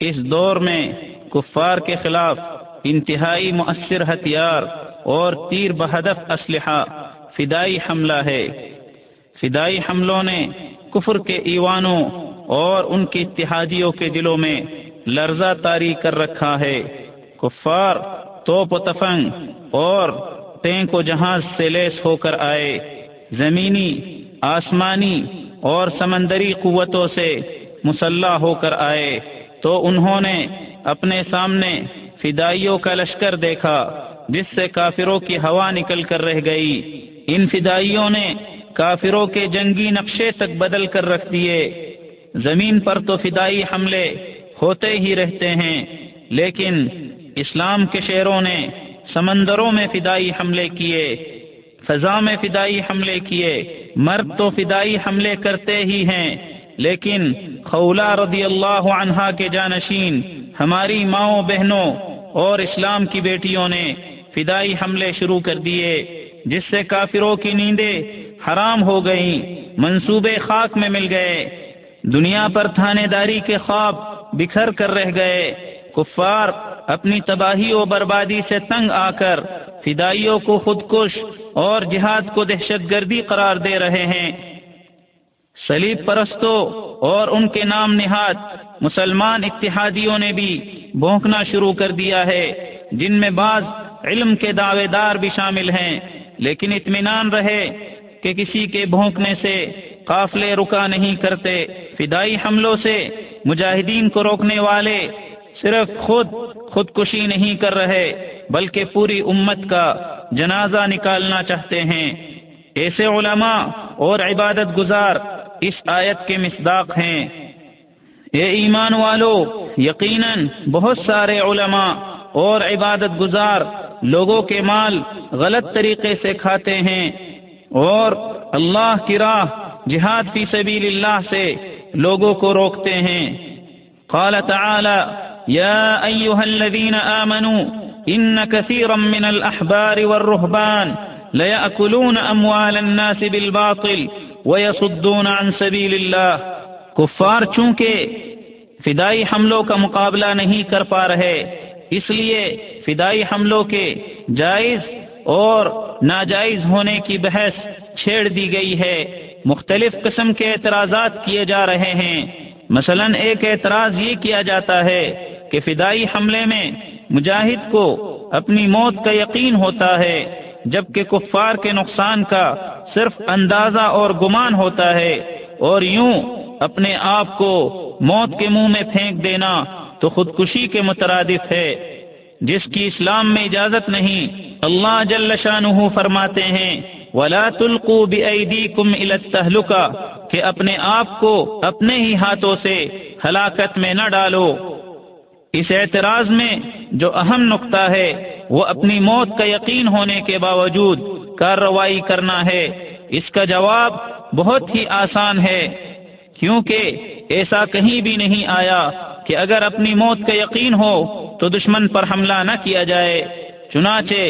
اس دور میں کفار کے خلاف انتہائی مؤثر ہتھیار اور تیر بہدف اسلحہ فدائی حملہ ہے۔ فدائی حملوں نے کفر کے ایوانوں اور ان کی اتحادیوں کے دلوں میں لرزہ تاری کر رکھا ہے۔ کفار توپ و تفنگ اور ٹینک و جہاز سے لیس ہو کر آئے۔ زمینی، آسمانی اور سمندری قوتوں سے مسلح ہو کر آئے۔ تو انہوں نے اپنے سامنے فدائیوں کا لشکر دیکھا، جس سے کافروں کی ہوا نکل کر رہ گئی۔ ان فدائیوں نے کافروں کے جنگی نقشے تک بدل کر رکھ دیے۔ زمین پر تو فدائی حملے ہوتے ہی رہتے ہیں، لیکن اسلام کے شہروں نے سمندروں میں فدائی حملے کیے، فضا میں فدائی حملے کیے۔ مرد تو فدائی حملے کرتے ہی ہیں۔ لیکن خولا رضی اللہ عنہا کے جانشین، ہماری ماؤں بہنوں اور اسلام کی بیٹیوں نے فدائی حملے شروع کر دیے، جس سے کافروں کی نیندیں حرام ہو گئیں منصوبے خاک میں مل گئے۔ دنیا پر تھانے داری کے خواب بکھر کر رہ گئے۔ کفار اپنی تباہی و بربادی سے تنگ آ کر فدائیوں کو خودکش اور جہاد کو دہشت گردی قرار دے رہے ہیں۔ سلیب پرستوں اور ان کے نام نہاد مسلمان اتحادیوں نے بھی بھونکنا شروع کر دیا ہے، جن میں بعض علم کے دعوے دار بھی شامل ہیں۔ لیکن اطمینان رہے کہ کسی کے بھونکنے سے قافلے رکا نہیں کرتے۔ فدائی حملوں سے مجاہدین کو روکنے والے صرف خود خودکشی نہیں کر رہے، بلکہ پوری امت کا جنازہ نکالنا چاہتے ہیں۔ ایسے علماء اور عبادت گزار اس آیت کے مصداق ہیں۔ اے ایمان والو، یقیناً بہت سارے علماء اور عبادت گزار لوگوں کے مال غلط طریقے سے کھاتے ہیں اور اللہ کی راہ جہاد فی سبیل اللہ سے لوگوں کو روکتے ہیں۔ قال تعالی، یا ایوہا الذین آمنوا، ان كثيرا من الاحبار والرهبان ليأكلون اموال الناس بالباطل ويصدون عن سبيل الله۔ کفار چونکہ فدائی حملوں کا مقابلہ نہیں کر پا رہے، اس لیے فدائی حملوں کے جائز اور ناجائز ہونے کی بحث چھیڑ دی گئی ہے۔ مختلف قسم کے اعتراضات کیے جا رہے ہیں۔ مثلا ایک اعتراض یہ کیا جاتا ہے کہ فدائی حملے میں مجاہد کو اپنی موت کا یقین ہوتا ہے۔ جبکہ کفار کے نقصان کا صرف اندازہ اور گمان ہوتا ہے اور یوں اپنے آپ کو موت کے منہ میں پھینک دینا تو خودکشی کے مترادف ہے، جس کی اسلام میں اجازت نہیں۔ اللہ جل شانہ فرماتے ہیں، ولا تلقوا بأيديكم الى التهلكه کہ اپنے آپ کو اپنے ہی ہاتھوں سے ہلاکت میں نہ ڈالو۔ اس اعتراض میں جو اہم نقطہ ہے وہ اپنی موت کا یقین ہونے کے باوجود کارروائی کرنا ہے۔ اس کا جواب بہت ہی آسان ہے، کیونکہ ایسا کہیں بھی نہیں آیا کہ اگر اپنی موت کا یقین ہو تو دشمن پر حملہ نہ کیا جائے۔ چنانچہ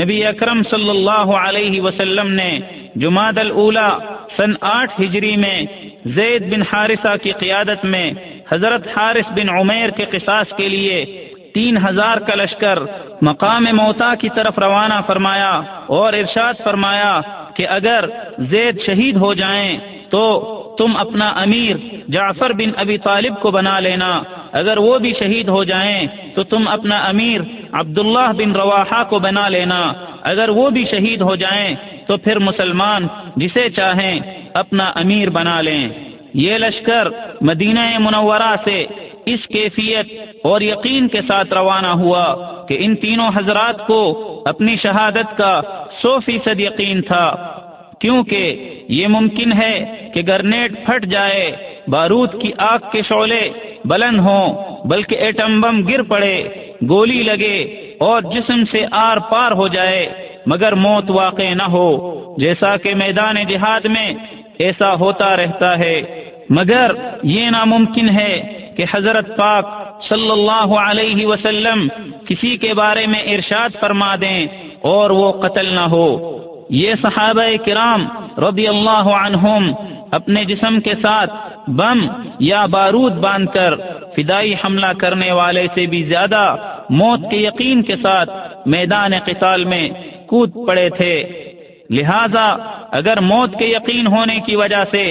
نبی اکرم صلی اللہ علیہ وسلم نے جماعت الاولا سن آٹھ ہجری میں زید بن حارثہ کی قیادت میں حضرت حارث بن عمیر کے قصاص کے لیے تین ہزار کا لشکر مقام موتا کی طرف روانہ فرمایا اور ارشاد فرمایا کہ اگر زید شہید ہو جائیں تو تم اپنا امیر جعفر بن ابی طالب کو بنا لینا۔ اگر وہ بھی شہید ہو جائیں تو تم اپنا امیر عبداللہ بن رواحہ کو بنا لینا۔ اگر وہ بھی شہید ہو جائیں تو پھر مسلمان جسے چاہیں اپنا امیر بنا لیں۔ یہ لشکر مدینہ منورہ سے اس کیفیت اور یقین کے ساتھ روانہ ہوا کہ ان تینوں حضرات کو اپنی شہادت کا سو فیصد یقین تھا، کیونکہ یہ ممکن ہے کہ گرنیٹ پھٹ جائے، بارود کی آگ کے شعلے بلند ہوں، بلکہ ایٹم بم گر پڑے، گولی لگے اور جسم سے آر پار ہو جائے، مگر موت واقع نہ ہو۔ جیسا کہ میدان جہاد میں ایسا ہوتا رہتا ہے، مگر یہ ناممکن ہے کہ حضرت پاک صلی اللہ علیہ وسلم کسی کے بارے میں ارشاد فرما دیں اور وہ قتل نہ ہو۔ یہ صحابہ کرام رضی اللہ عنہم اپنے جسم کے ساتھ بم یا بارود باندھ کر فدائی حملہ کرنے والے سے بھی زیادہ موت کے یقین کے ساتھ میدان قتال میں کود پڑے تھے۔ لہذا اگر موت کے یقین ہونے کی وجہ سے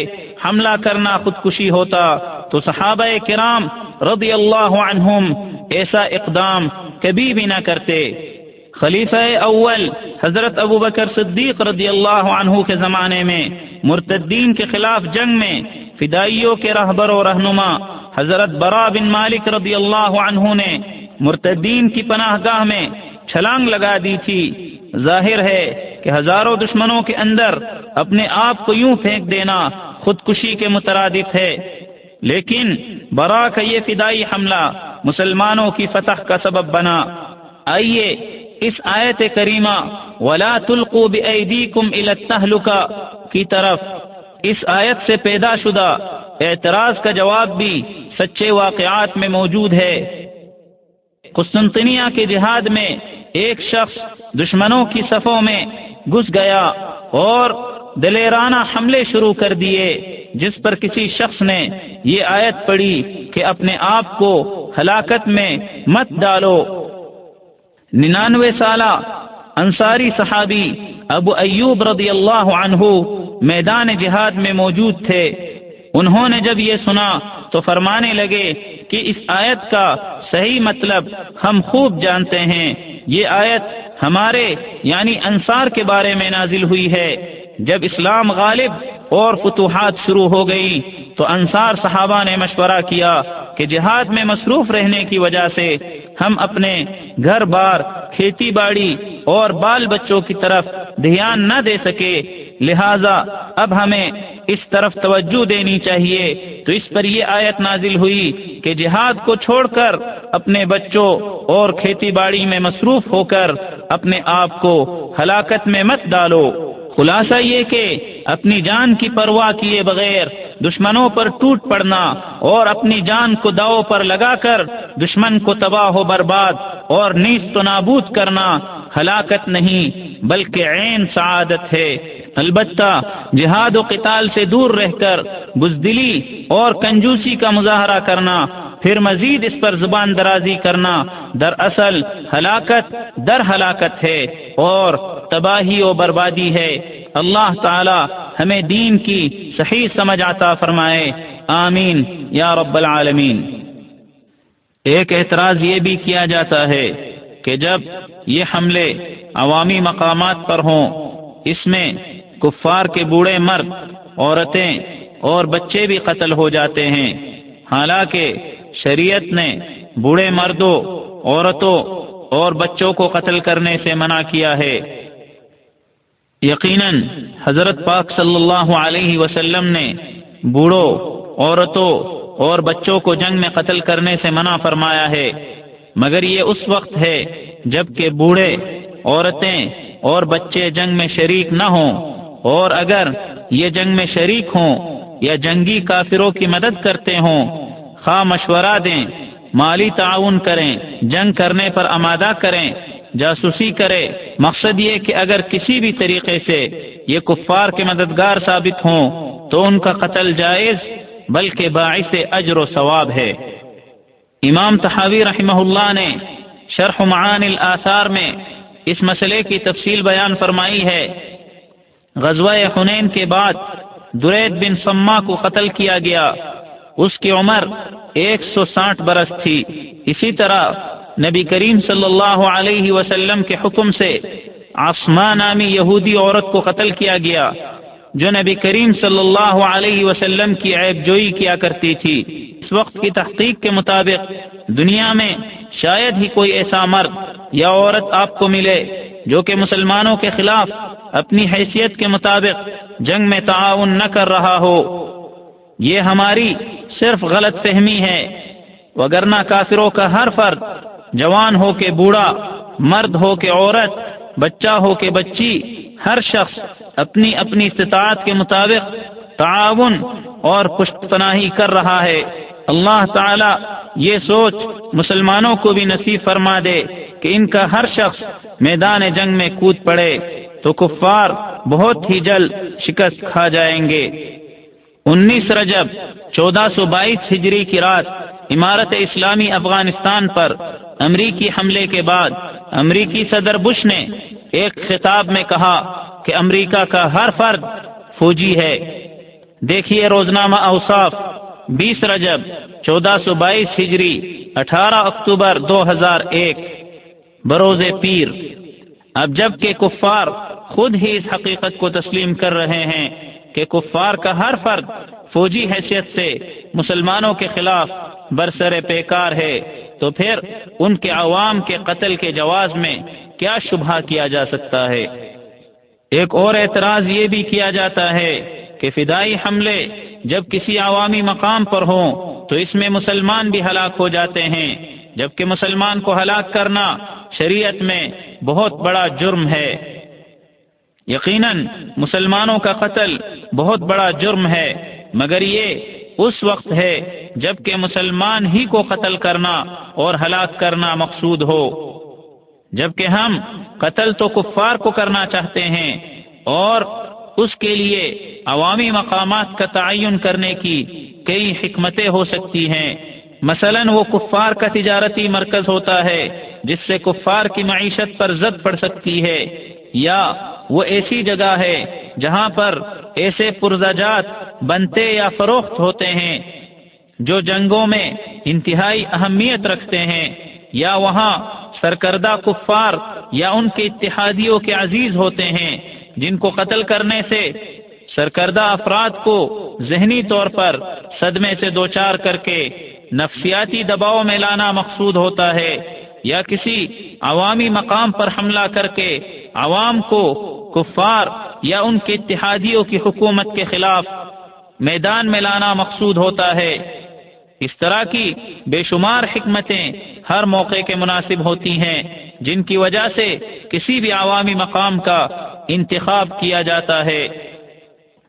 حملہ کرنا خودکشی ہوتا تو صحابہ کرام رضی اللہ عنہم ایسا اقدام کبھی بھی نہ کرتے۔ خلیفہ اول حضرت ابو بکر صدیق رضی اللہ عنہ کے زمانے میں، مرتدین کے خلاف جنگ میں فدائیوں کے رہبر و رہنما حضرت برا بن مالک رضی اللہ عنہ نے مرتدین کی پناہ گاہ میں چھلانگ لگا دی تھی۔ ظاہر ہے کہ ہزاروں دشمنوں کے اندر اپنے آپ کو یوں پھینک دینا خودکشی کے مترادف ہے۔ لیکن برا کا یہ فدائی حملہ مسلمانوں کی فتح کا سبب بنا۔ آئیے اس آیت کریمہ ولا تلقوا بأيديكم الى التهلكه کی طرف۔ اس آیت سے پیدا شدہ اعتراض کا جواب بھی سچے واقعات میں موجود ہے۔ قسطنطنیہ کے جہاد میں ایک شخص دشمنوں کی صفوں میں گھس گیا اور دلیرانہ حملے شروع کر دیے، جس پر کسی شخص نے یہ آیت پڑھی کہ اپنے آپ کو ہلاکت میں مت ڈالو۔ ننانوے سالہ انصاری صحابی ابو ایوب رضی اللہ عنہ میدان جہاد میں موجود تھے۔ انہوں نے جب یہ سنا تو فرمانے لگے کہ اس آیت کا صحیح مطلب ہم خوب جانتے ہیں۔ یہ آیت ہمارے یعنی انصار کے بارے میں نازل ہوئی ہے۔ جب اسلام غالب اور فتوحات شروع ہو گئی، تو انصار صحابہ نے مشورہ کیا کہ جہاد میں مصروف رہنے کی وجہ سے ہم اپنے گھر بار، کھیتی باڑی اور بال بچوں کی طرف دھیان نہ دے سکے۔ لہذا اب ہمیں اس طرف توجہ دینی چاہیے۔ تو اس پر یہ آیت نازل ہوئی کہ جہاد کو چھوڑ کر اپنے بچوں اور کھیتی باڑی میں مصروف ہو کر اپنے آپ کو ہلاکت میں مت ڈالو۔ خلاصہ یہ کہ اپنی جان کی پرواہ کیے بغیر دشمنوں پر ٹوٹ پڑنا اور اپنی جان کو داؤ پر لگا کر دشمن کو تباہ و برباد اور نیست و نابود کرنا ہلاکت نہیں، بلکہ عین سعادت ہے۔ البتہ جہاد و قتال سے دور رہ کر بزدلی اور کنجوسی کا مظاہرہ کرنا، پھر مزید اس پر زبان درازی کرنا دراصل ہلاکت در ہلاکت ہے اور تباہی و بربادی ہے۔ اللہ تعالی ہمیں دین کی صحیح سمجھ آتا فرمائے۔ آمین۔ یا رب العالمین۔ ایک اعتراض یہ بھی کیا جاتا ہے کہ جب یہ حملے عوامی مقامات پر ہوں، اس میں کفار کے بوڑھے مرد، عورتیں اور بچے بھی قتل ہو جاتے ہیں۔ حالانکہ شریعت نے بوڑھے مردوں، عورتوں اور بچوں کو قتل کرنے سے منع کیا ہے۔ یقیناً حضرت پاک صلی اللہ علیہ وسلم نے بوڑھوں عورتوں اور بچوں کو جنگ میں قتل کرنے سے منع فرمایا ہے۔ مگر یہ اس وقت ہے جبکہ بوڑھے، عورتیں اور بچے جنگ میں شریک نہ ہوں۔ اور اگر یہ جنگ میں شریک ہوں یا جنگی کافروں کی مدد کرتے ہوں، خواہ مشورہ دیں، مالی تعاون کریں، جنگ کرنے پر آمادہ کریں، جاسوسی کرے مقصد یہ کہ اگر کسی بھی طریقے سے یہ کفار کے مددگار ثابت ہوں تو ان کا قتل جائز، بلکہ باعث اجر و ثواب ہے۔ امام تحاوی رحمہ اللہ نے شرح معان الاثار میں اس مسئلے کی تفصیل بیان فرمائی ہے۔ غزوہ حنین کے بعد درید بن سما کو قتل کیا گیا۔ اس کی عمر ایک سو ساٹھ برس تھی۔ اسی طرح نبی کریم صلی اللہ علیہ وسلم کے حکم سے آسمان نامی یہودی عورت کو قتل کیا گیا، جو نبی کریم صلی اللہ علیہ وسلم کی عیب جوئی کیا کرتی تھی۔ اس وقت کی تحقیق کے مطابق دنیا میں شاید ہی کوئی ایسا مرد یا عورت آپ کو ملے جو کہ مسلمانوں کے خلاف اپنی حیثیت کے مطابق جنگ میں تعاون نہ کر رہا ہو۔ یہ ہماری صرف غلط فہمی ہے، وگرنہ کافروں کا ہر فرد جوان ہو کے بوڑھا، مرد ہو کے عورت، بچہ ہو کے بچی، ہر شخص اپنی اپنی استطاعت کے مطابق تعاون اور پشت پناہی کر رہا ہے۔ اللہ تعالی یہ سوچ مسلمانوں کو بھی نصیب فرما دے کہ ان کا ہر شخص میدان جنگ میں کود پڑے تو کفار بہت ہی جلد شکست کھا جائیں گے۔ انیس رجب، چودہ سو بائیس ہجری کی رات عمارت اسلامی افغانستان پر امریکی حملے کے بعد امریکی صدر بش نے ایک خطاب میں کہا کہ امریکہ کا ہر فرد فوجی ہے۔ دیکھیے روزنامہ اوصاف، بیس رجب، چودہ سو بائیس ہجری، اٹھارہ اکتوبر دو ہزار ایک۔ بروز پیر، اب جبکہ کفار خود ہی اس حقیقت کو تسلیم کر رہے ہیں کہ کفار کا ہر فرد فوجی حیثیت سے مسلمانوں کے خلاف برسر پیکار ہے، تو پھر ان کے عوام کے قتل کے جواز میں کیا شبہ کیا جا سکتا ہے؟ ایک اور اعتراض یہ بھی کیا جاتا ہے کہ فدائی حملے جب کسی عوامی مقام پر ہوں، تو اس میں مسلمان بھی ہلاک ہو جاتے ہیں۔ جبکہ مسلمان کو ہلاک کرنا شریعت میں بہت بڑا جرم ہے۔ یقیناً مسلمانوں کا قتل بہت بڑا جرم ہے، مگر یہ اس وقت ہے جبکہ مسلمان ہی کو قتل کرنا اور ہلاک کرنا مقصود ہو۔ جبکہ ہم قتل تو کفار کو کرنا چاہتے ہیں اور اس کے لیے عوامی مقامات کا تعین کرنے کی کئی حکمتیں ہو سکتی ہیں۔ مثلا وہ کفار کا تجارتی مرکز ہوتا ہے جس سے کفار کی معیشت پر زد پڑ سکتی ہے یا وہ ایسی جگہ ہے جہاں پر ایسے پرزاجات بنتے یا فروخت ہوتے ہیں، جو جنگوں میں انتہائی اہمیت رکھتے ہیں، یا وہاں سرکردہ کفار یا ان کے اتحادیوں کے عزیز ہوتے ہیں، جن کو قتل کرنے سے سرکردہ افراد کو ذہنی طور پر صدمے سے دوچار کر کے نفسیاتی دباؤ میں لانا مقصود ہوتا ہے، یا کسی عوامی مقام پر حملہ کر کے عوام کو کفار یا ان کے اتحادیوں کی حکومت کے خلاف میدان میں لانا مقصود ہوتا ہے۔ اس طرح کی بے شمار حکمتیں ہر موقع کے مناسب ہوتی ہیں، جن کی وجہ سے کسی بھی عوامی مقام کا انتخاب کیا جاتا ہے۔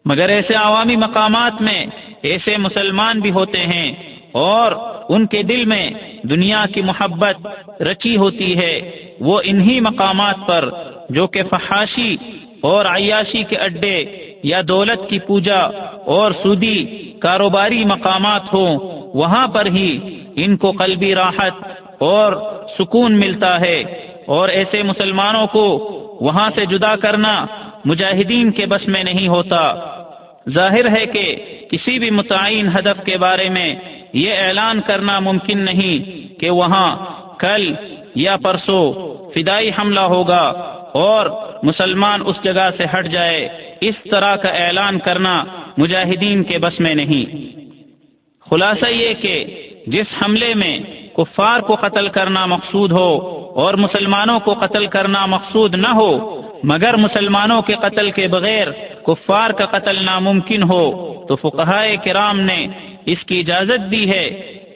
مگر ایسے عوامی مقامات میں ایسے مسلمان بھی ہوتے ہیں اور ان کے دل میں دنیا کی محبت رچی ہوتی ہے۔ وہ انہی مقامات پر جو کہ فحاشی اور عیاشی کے اڈے یا دولت کی پوجا اور سودی کاروباری مقامات ہوں، وہاں پر ہی ان کو قلبی راحت اور سکون ملتا ہے۔ اور ایسے مسلمانوں کو وہاں سے جدا کرنا مجاہدین کے بس میں نہیں ہوتا۔ ظاہر ہے کہ کسی بھی متعین ہدف کے بارے میں یہ اعلان کرنا ممکن نہیں کہ وہاں کل یا پرسوں فدائی حملہ ہوگا۔ اور مسلمان اس جگہ سے ہٹ جائے۔ اس طرح کا اعلان کرنا مجاہدین کے بس میں نہیں۔ خلاصہ یہ کہ جس حملے میں کفار کو قتل کرنا مقصود ہو اور مسلمانوں کو قتل کرنا مقصود نہ ہو، مگر مسلمانوں کے قتل کے بغیر کفار کا قتل ناممکن ہو، تو فقہائے کرام نے اس کی اجازت دی ہے۔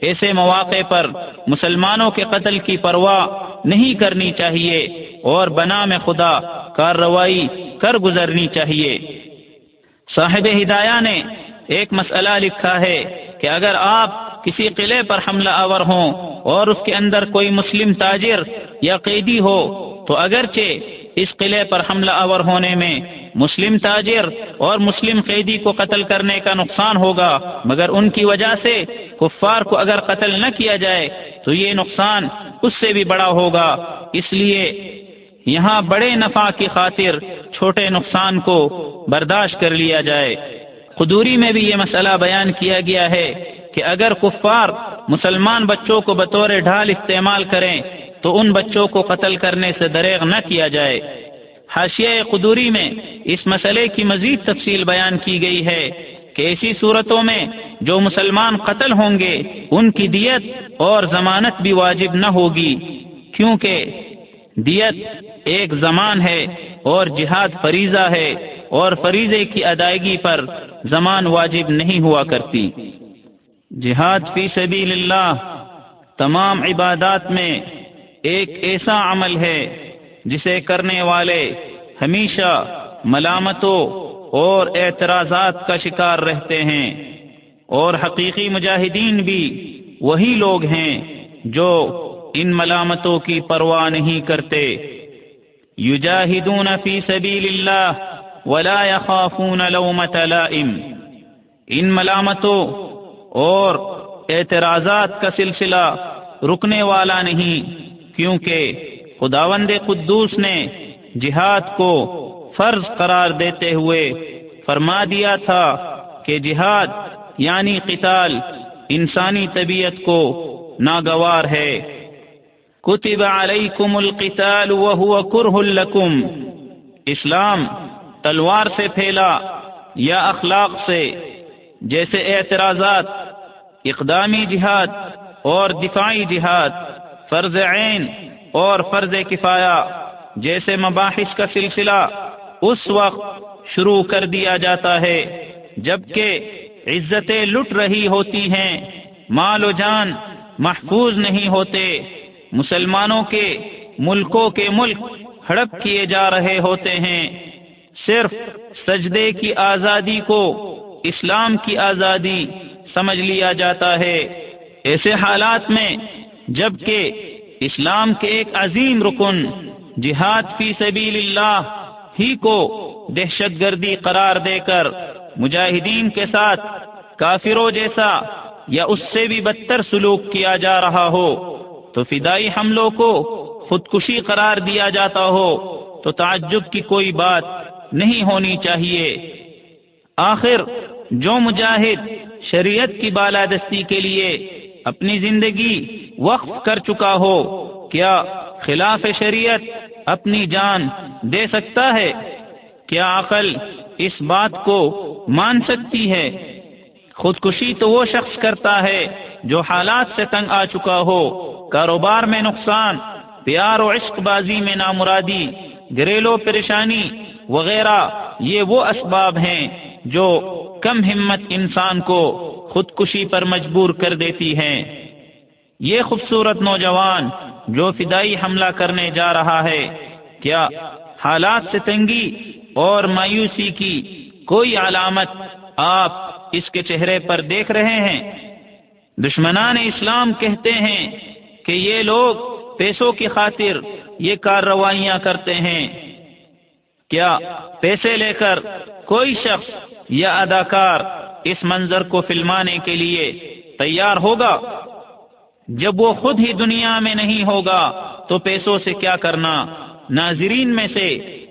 ایسے مواقع پر مسلمانوں کے قتل کی پرواہ نہیں کرنی چاہیے۔ اور بنا میں خدا کارروائی کر گزرنی چاہیے۔ صاحب ہدایہ نے ایک مسئلہ لکھا ہے کہ اگر آپ کسی قلعے پر حملہ آور ہوں اور اس کے اندر کوئی مسلم تاجر یا قیدی ہو، تو اگرچہ اس قلعے پر حملہ آور ہونے میں مسلم تاجر اور مسلم قیدی کو قتل کرنے کا نقصان ہوگا، مگر ان کی وجہ سے کفار کو اگر قتل نہ کیا جائے، تو یہ نقصان اس سے بھی بڑا ہوگا۔ اس لیے یہاں بڑے نفع کی خاطر چھوٹے نقصان کو برداشت کر لیا جائے۔ قدوری میں بھی یہ مسئلہ بیان کیا گیا ہے کہ اگر کفار مسلمان بچوں کو بطور ڈھال استعمال کریں، تو ان بچوں کو قتل کرنے سے دریغ نہ کیا جائے۔ حاشیہ قدوری میں اس مسئلے کی مزید تفصیل بیان کی گئی ہے کہ ایسی صورتوں میں جو مسلمان قتل ہوں گے، ان کی دیت اور ضمانت بھی واجب نہ ہوگی، کیونکہ دیت ایک زمان ہے اور جہاد فریضہ ہے اور فریضے کی ادائیگی پر زمان واجب نہیں ہوا کرتی۔ جہاد فی سبیل اللہ تمام عبادات میں ایک ایسا عمل ہے جسے کرنے والے ہمیشہ ملامتوں اور اعتراضات کا شکار رہتے ہیں۔ اور حقیقی مجاہدین بھی وہی لوگ ہیں جو ان ملامتوں کی پرواہ نہیں کرتے۔ یجاہدون فی سبیل اللہ ولا يخافون لومة لائم۔ ان ملامتوں اور اعتراضات کا سلسلہ رکنے والا نہیں، کیونکہ خداوند قدوس نے جہاد کو فرض قرار دیتے ہوئے فرما دیا تھا کہ جہاد یعنی قتال انسانی طبیعت کو ناگوار ہے۔ کتب علیکم القتال وهو کرہ لکم اسلام تلوار سے پھیلا یا اخلاق سے، جیسے اعتراضات، اقدامی جہاد اور دفاعی جہاد، فرض عین اور فرض کفایا جیسے مباحث کا سلسلہ اس وقت شروع کر دیا جاتا ہے، جبکہ عزتیں لٹ رہی ہوتی ہیں، مال و جان محفوظ نہیں ہوتے۔ مسلمانوں کے ملکوں کے ملک ہڑپ کیے جا رہے ہوتے ہیں۔ صرف سجدے کی آزادی کو اسلام کی آزادی سمجھ لیا جاتا ہے۔ ایسے حالات میں جبکہ اسلام کے ایک عظیم رکن جہاد فی سبیل اللہ ہی کو دہشت گردی قرار دے کر مجاہدین کے ساتھ کافروں جیسا یا اس سے بھی بدتر سلوک کیا جا رہا ہو۔ تو فدائی حملوں کو خودکشی قرار دیا جاتا ہو تو تعجب کی کوئی بات نہیں ہونی چاہیے۔ آخر جو مجاہد شریعت کی بالادستی کے لیے اپنی زندگی وقف کر چکا ہو، کیا خلاف شریعت اپنی جان دے سکتا ہے؟ کیا عقل اس بات کو مان سکتی ہے؟ خودکشی تو وہ شخص کرتا ہے جو حالات سے تنگ آ چکا ہو۔ کاروبار میں نقصان، پیار و عشق بازی میں نامرادی، گھریلو پریشانی وغیرہ، یہ وہ اسباب ہیں جو کم ہمت انسان کو خودکشی پر مجبور کر دیتی ہیں۔ یہ خوبصورت نوجوان جو فدائی حملہ کرنے جا رہا ہے، کیا حالات سے تنگی اور مایوسی کی کوئی علامت آپ اس کے چہرے پر دیکھ رہے ہیں؟ دشمنان اسلام کہتے ہیں کہ یہ لوگ پیسوں کی خاطر یہ کارروائیاں کرتے ہیں۔ کیا پیسے لے کر کوئی شخص یا اداکار اس منظر کو فلمانے کے لیے تیار ہوگا؟ جب وہ خود ہی دنیا میں نہیں ہوگا تو پیسوں سے کیا کرنا؟ ناظرین میں سے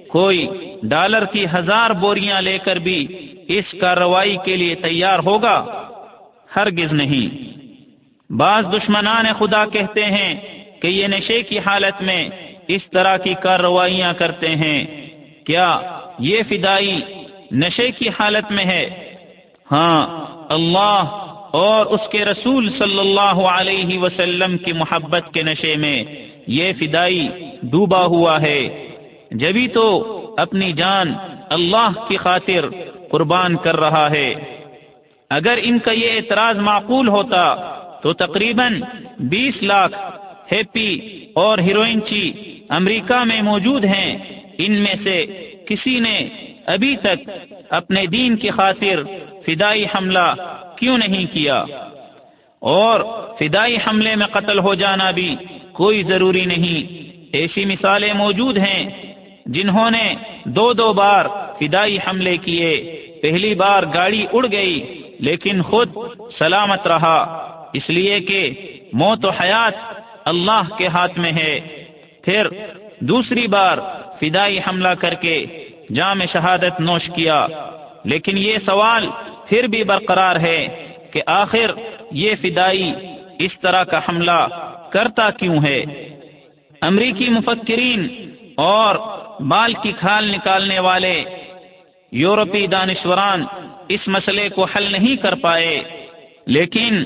کوئی ڈالر کی ہزار بوریاں لے کر بھی اس کارروائی کے لیے تیار ہوگا؟ ہرگز نہیں۔ بعض دشمنان خدا کہتے ہیں کہ یہ نشے کی حالت میں اس طرح کی کارروائیاں کرتے ہیں۔ کیا یہ فدائی نشے کی حالت میں ہے؟ ہاں اللہ اور اس کے رسول صلی اللہ علیہ وسلم کی محبت کے نشے میں یہ فدائی ڈوبا ہوا ہے۔ جبھی تو اپنی جان اللہ کی خاطر قربان کر رہا ہے۔ اگر ان کا یہ اعتراض معقول ہوتا تو تقریباً بیس لاکھ ہیپی اور ہیروئنچی امریکہ میں موجود ہیں۔ ان میں سے کسی نے ابھی تک اپنے دین کی خاطر فدائی حملہ کیوں نہیں کیا؟ اور فدائی حملے میں قتل ہو جانا بھی کوئی ضروری نہیں۔ ایسی مثالیں موجود ہیں جنہوں نے دو دو بار فدائی حملے کیے۔ پہلی بار گاڑی اڑ گئی، لیکن خود سلامت رہا۔ اس لیے کہ موت و حیات اللہ کے ہاتھ میں ہے۔ پھر دوسری بار فدائی حملہ کر کے جام شہادت نوش کیا۔ لیکن یہ سوال پھر بھی برقرار ہے کہ آخر یہ فدائی اس طرح کا حملہ کرتا کیوں ہے؟ امریکی مفکرین اور بال کی کھال نکالنے والے یورپی دانشوران اس مسئلے کو حل نہیں کر پائے۔ لیکن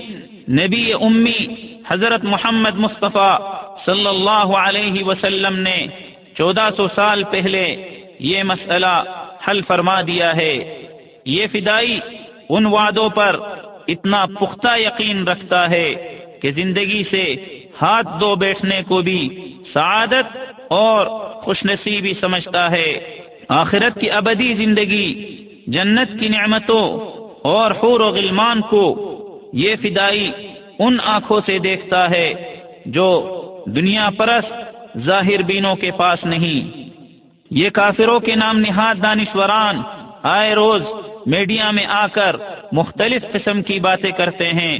نبی امی حضرت محمد مصطفیٰ صلی اللہ علیہ وسلم نے چودہ سو سال پہلے یہ مسئلہ حل فرما دیا ہے۔ یہ فدائی ان وعدوں پر اتنا پختہ یقین رکھتا ہے کہ زندگی سے ہاتھ دو بیٹھنے کو بھی سعادت اور خوش نصیبی سمجھتا ہے۔ آخرت کی ابدی زندگی جنت کی نعمتوں اور حور و غلمان کو یہ فدائی ان آنکھوں سے دیکھتا ہے جو دنیا پرست ظاہر بینوں کے پاس نہیں۔ یہ کافروں کے نام نہاد دانشوران آئے روز میڈیا میں آ کر مختلف قسم کی باتیں کرتے ہیں،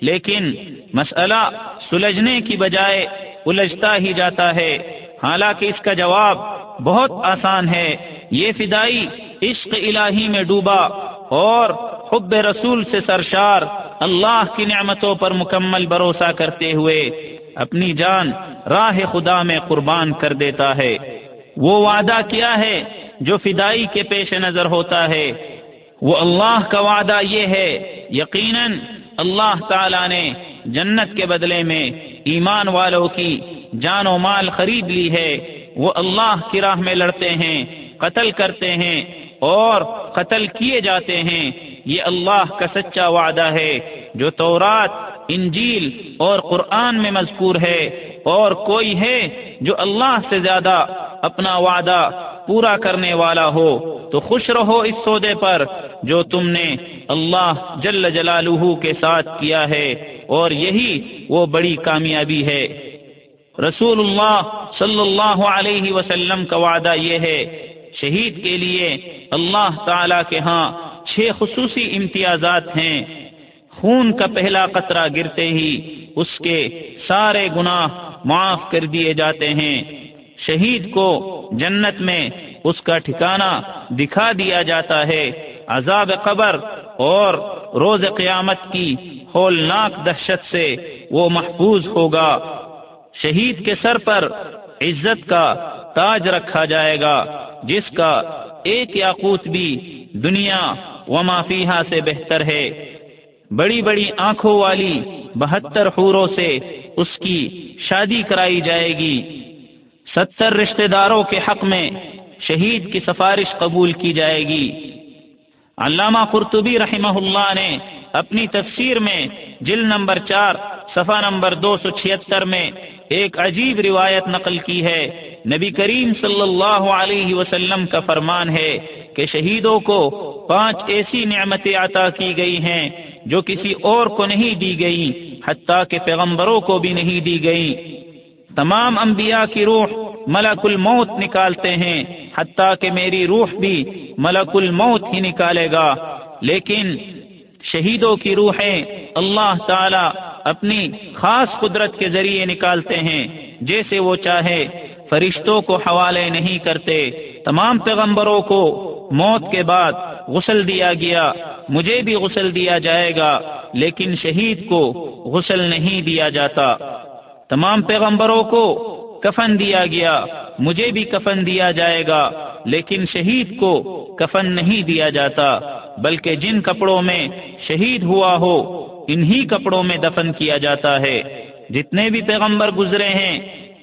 لیکن مسئلہ سلجھنے کی بجائے الجھتا ہی جاتا ہے۔ حالانکہ اس کا جواب بہت آسان ہے۔ یہ فدائی عشق الہی میں ڈوبا اور حب رسول سے سرشار اللہ کی نعمتوں پر مکمل بھروسہ کرتے ہوئے اپنی جان راہ خدا میں قربان کر دیتا ہے۔ وہ وعدہ کیا ہے جو فدائی کے پیش نظر ہوتا ہے؟ وہ اللہ کا وعدہ یہ ہے، یقیناً اللہ تعالی نے جنت کے بدلے میں ایمان والوں کی جان و مال خرید لی ہے۔ وہ اللہ کی راہ میں لڑتے ہیں، قتل کرتے ہیں اور قتل کیے جاتے ہیں۔ یہ اللہ کا سچا وعدہ ہے، جو تورات، انجیل اور قرآن میں مذکور ہے۔ اور کوئی ہے جو اللہ سے زیادہ اپنا وعدہ پورا کرنے والا ہو، تو خوش رہو اس سودے پر جو تم نے اللہ جل جلالہ کے ساتھ کیا ہے۔ اور یہی وہ بڑی کامیابی ہے۔ رسول اللہ صلی اللہ علیہ وسلم کا وعدہ یہ ہے، شہید کے لیے اللہ تعالی کے ہاں چھ خصوصی امتیازات ہیں۔ خون کا پہلا قطرہ گرتے ہی اس کے سارے گناہ معاف کر دیے جاتے ہیں۔ شہید کو جنت میں اس کا ٹھکانہ دکھا دیا جاتا ہے۔ عذاب قبر اور روز قیامت کی ہولناک دہشت سے وہ محفوظ ہوگا۔ شہید کے سر پر عزت کا تاج رکھا جائے گا، جس کا ایک یاقوت بھی دنیا و مافیہ سے بہتر ہے۔ بڑی بڑی آنکھوں والی بہتر حوروں سے اس کی شادی کرائی جائے گی۔ ستر رشتہ داروں کے حق میں شہید کی سفارش قبول کی جائے گی۔ علامہ قرطبی رحمہ اللہ نے اپنی تفسیر میں جل نمبر چار، صفحہ نمبر دو سو چھہتر میں ایک عجیب روایت نقل کی ہے۔ نبی کریم صلی اللہ علیہ وسلم کا فرمان ہے کہ شہیدوں کو پانچ ایسی نعمتیں عطا کی گئی ہیں جو کسی اور کو نہیں دی گئی حتیٰ کہ پیغمبروں کو بھی نہیں دی گئی تمام انبیاء کی روح ملک الموت نکالتے ہیں، حتیٰ کہ میری روح بھی ملک الموت ہی نکالے گا۔ لیکن شہیدوں کی روحیں اللہ تعالی اپنی خاص قدرت کے ذریعے نکالتے ہیں، جیسے وہ چاہے، فرشتوں کو حوالے نہیں کرتے، تمام پیغمبروں کو موت کے بعد غسل دیا گیا۔ مجھے بھی غسل دیا جائے گا، لیکن شہید کو غسل نہیں دیا جاتا۔ تمام پیغمبروں کو کفن دیا گیا۔ مجھے بھی کفن دیا جائے گا، لیکن شہید کو کفن نہیں دیا جاتا، بلکہ جن کپڑوں میں شہید ہوا ہو، انہی کپڑوں میں دفن کیا جاتا ہے۔ جتنے بھی پیغمبر گزرے ہیں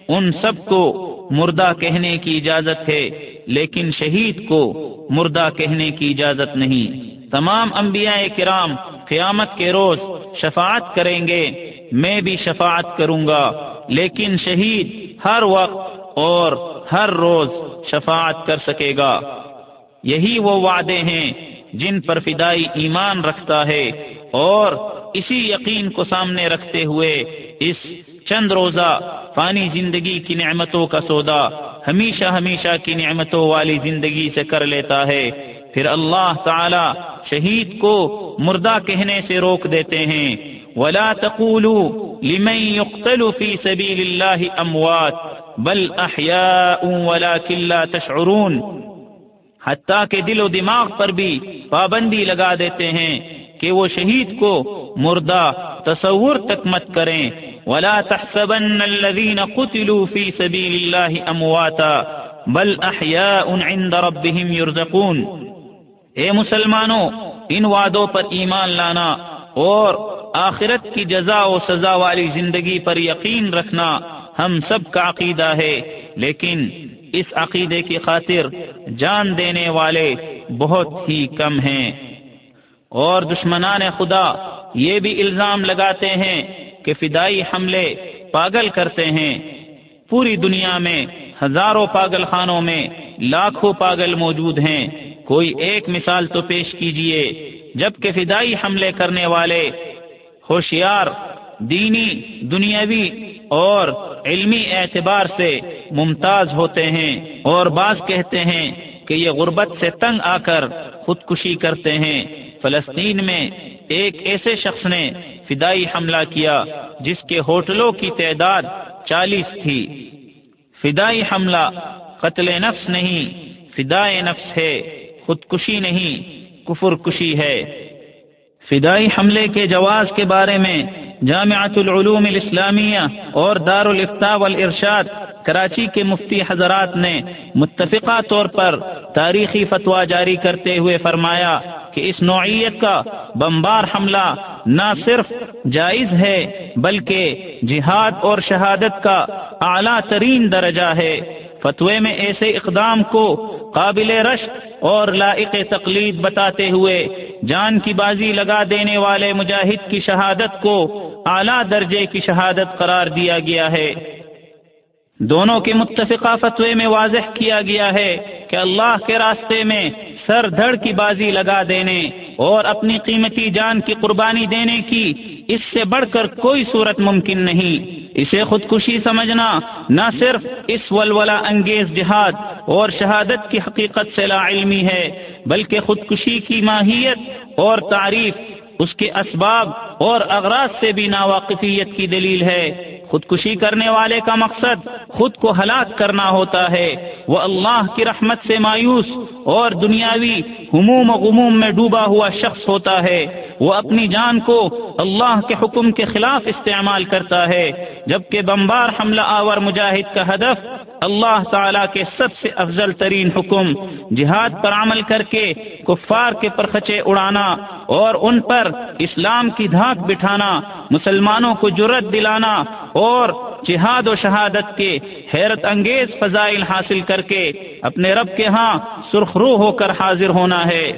ان سب کو مردہ کہنے کی اجازت ہے، لیکن شہید کو مردہ کہنے کی اجازت نہیں۔ تمام انبیاء کرام قیامت کے روز شفاعت کریں گے، میں بھی شفاعت کروں گا۔ لیکن شہید ہر وقت اور ہر روز شفاعت کر سکے گا۔ یہی وہ وعدے ہیں جن پر فدائی ایمان رکھتا ہے اور اسی یقین کو سامنے رکھتے ہوئے اس چند روزہ فانی زندگی کی نعمتوں کا سودا ہمیشہ ہمیشہ کی نعمتوں والی زندگی سے کر لیتا ہے۔ پھر اللہ تعالی شہید کو مردہ کہنے سے روک دیتے ہیں۔ ولا تقولوا لمن يقتل في سبيل الله اموات بل احياء ولكن لا تشعرون۔ حتیٰ کہ دل و دماغ پر بھی پابندی لگا دیتے ہیں کہ وہ شہید کو مردہ تصور تک مت کریں۔ ولا تحسبن الذين قتلوا في سبيل الله امواتا بل احياء عند ربهم يرزقون. اے مسلمانوں ان وعدوں پر ایمان لانا اور آخرت کی جزا و سزا والی زندگی پر یقین رکھنا ہم سب کا عقیدہ ہے، لیکن اس عقیدے کی خاطر جان دینے والے بہت ہی کم ہیں۔ اور دشمنان خدا یہ بھی الزام لگاتے ہیں کہ فدائی حملے پاگل کرتے ہیں۔ پوری دنیا میں ہزاروں پاگل خانوں میں لاکھوں پاگل موجود ہیں۔ کوئی ایک مثال تو پیش کیجیے، جبکہ فدائی حملے کرنے والے ہوشیار، دینی، دنیاوی اور علمی اعتبار سے ممتاز ہوتے ہیں۔ اور بعض کہتے ہیں کہ یہ غربت سے تنگ آ کر خودکشی کرتے ہیں۔ فلسطین میں ایک ایسے شخص نے فدائی حملہ کیا، جس کے ہوٹلوں کی تعداد چالیس تھی۔ فدائی حملہ قتل نفس نہیں، فدائے نفس ہے، خودکشی نہیں کفر کشی ہے۔ فدائی حملے کے جواز کے بارے میں جامعۃ العلوم الاسلامیہ اور دار الفتا والارشاد کراچی کے مفتی حضرات نے متفقہ طور پر تاریخی فتویٰ جاری کرتے ہوئے فرمایا کہ اس نوعیت کا بمبار حملہ نہ صرف جائز ہے بلکہ جہاد اور شہادت کا اعلیٰ ترین درجہ ہے۔ فتوے میں ایسے اقدام کو قابل رشک اور لائق تقلید بتاتے ہوئے جان کی بازی لگا دینے والے مجاہد کی شہادت کو اعلیٰ درجے کی شہادت قرار دیا گیا ہے۔ دونوں کے متفقہ فتوے میں واضح کیا گیا ہے کہ اللہ کے راستے میں سر دھڑ کی بازی لگا دینے اور اپنی قیمتی جان کی قربانی دینے کی اس سے بڑھ کر کوئی صورت ممکن نہیں۔ اسے خودکشی سمجھنا نہ صرف اس ولولہ انگیز جہاد اور شہادت کی حقیقت سے لا علمی ہے، بلکہ خودکشی کی ماہیت اور تعریف، اس کے اسباب اور اغراض سے بھی ناواقفیت کی دلیل ہے۔ خودکشی کرنے والے کا مقصد خود کو ہلاک کرنا ہوتا ہے۔ وہ اللہ کی رحمت سے مایوس اور دنیاوی حموم و غموم میں ڈوبا ہوا شخص ہوتا ہے۔ وہ اپنی جان کو اللہ کے حکم کے خلاف استعمال کرتا ہے۔ جبکہ بمبار حملہ آور مجاہد کا ہدف اللہ تعالیٰ کے سب سے افضل ترین حکم جہاد پر عمل کر کے کفار کے پرخچے اڑانا اور ان پر اسلام کی دھاک بٹھانا، مسلمانوں کو جرت دلانا اور جہاد و شہادت کے حیرت انگیز فضائل حاصل کر کے اپنے رب کے ہاں سرخرو ہو کر حاضر ہونا ہے۔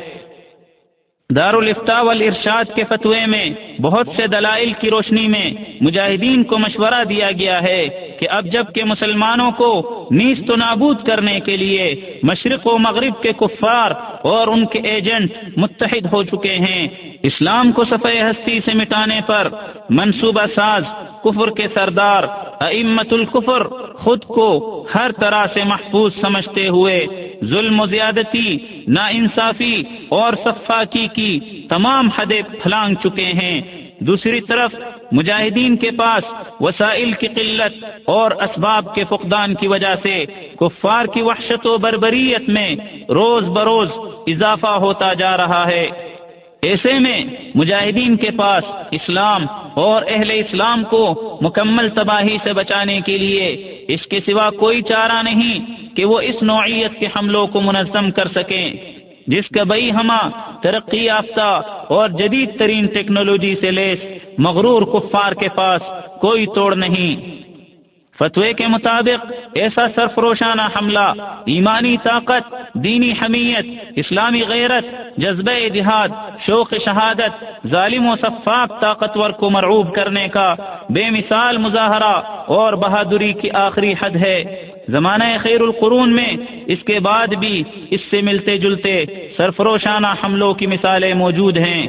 دار الفتا والارشاد کے فتوے میں بہت سے دلائل کی روشنی میں مجاہدین کو مشورہ دیا گیا ہے۔ کہ اب جبکہ مسلمانوں کو نیست و نابود کرنے کے لیے مشرق و مغرب کے کفار اور ان کے ایجنٹ متحد ہو چکے ہیں، اسلام کو صفحہ ہستی سے مٹانے پر منصوبہ ساز، کفر کے سردار ائمت الکفر خود کو ہر طرح سے محفوظ سمجھتے ہوئے ظلم و زیادتی نا انصافی اور صفاقی کی تمام حدیں پھلانگ چکے ہیں۔ دوسری طرف مجاہدین کے پاس وسائل کی قلت اور اسباب کے فقدان کی وجہ سے کفار کی وحشت و بربریت میں روز بروز اضافہ ہوتا جا رہا ہے۔ ایسے میں مجاہدین کے پاس اسلام اور اہل اسلام کو مکمل تباہی سے بچانے کے لیے اس کے سوا کوئی چارہ نہیں کہ وہ اس نوعیت کے حملوں کو منظم کر سکیں۔ جس کا بئی ہما ترقی یافتہ اور جدید ترین ٹیکنالوجی سے لیس مغرور کفار کے پاس کوئی توڑ نہیں۔ فتوے کے مطابق ایسا سرفروشانہ حملہ، ایمانی طاقت، دینی حمیت، اسلامی غیرت، جذبہ جہاد، شوق شہادت، ظالم و صفاق طاقتور کو مرعوب کرنے کا بے مثال مظاہرہ اور بہادری کی آخری حد ہے۔ زمانہ خیر القرون میں اس کے بعد بھی اس سے ملتے جلتے سرفروشانہ حملوں کی مثالیں موجود ہیں۔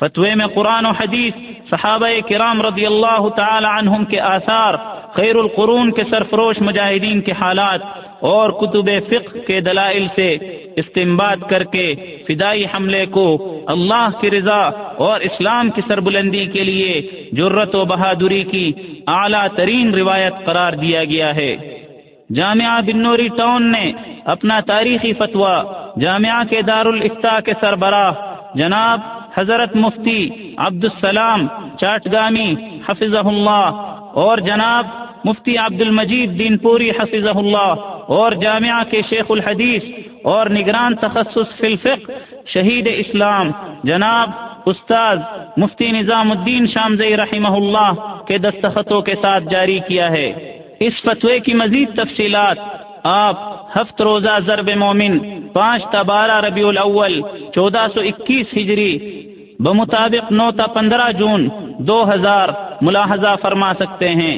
فتوے میں قرآن و حدیث صحابہ کرام رضی اللہ تعالی عنہم کے آثار خیر القرون کے سرفروش مجاہدین کے حالات اور کتب فقہ کے دلائل سے استعمال کر کے فدائی حملے کو اللہ کی رضا اور اسلام کی سربلندی کے لیے جرت و بہادری کی اعلیٰ ترین روایت قرار دیا گیا ہے۔ جامعہ بنوری ٹاؤن نے اپنا تاریخی فتویٰ جامعہ کے دارالفتا کے سربراہ جناب حضرت مفتی عبد السلام چاٹگامی حفظ اللہ اور جناب مفتی عبد المجید دین پوری حفظ اللہ، اور جامعہ کے شیخ الحدیث، اور نگران تخصص فی الفق شہید اسلام، جناب استاد مفتی نظام الدین شامزئی رحمہ اللہ کے دستخطوں کے ساتھ جاری کیا ہے۔ اس فتوے کی مزید تفصیلات آپ ہفت روزہ ضرب مومن پانچ تا بارہ ربیع الاول چودہ سو اکیس ہجری بمطابق نو تا پندرہ جون دو ہزار ملاحظہ فرما سکتے ہیں۔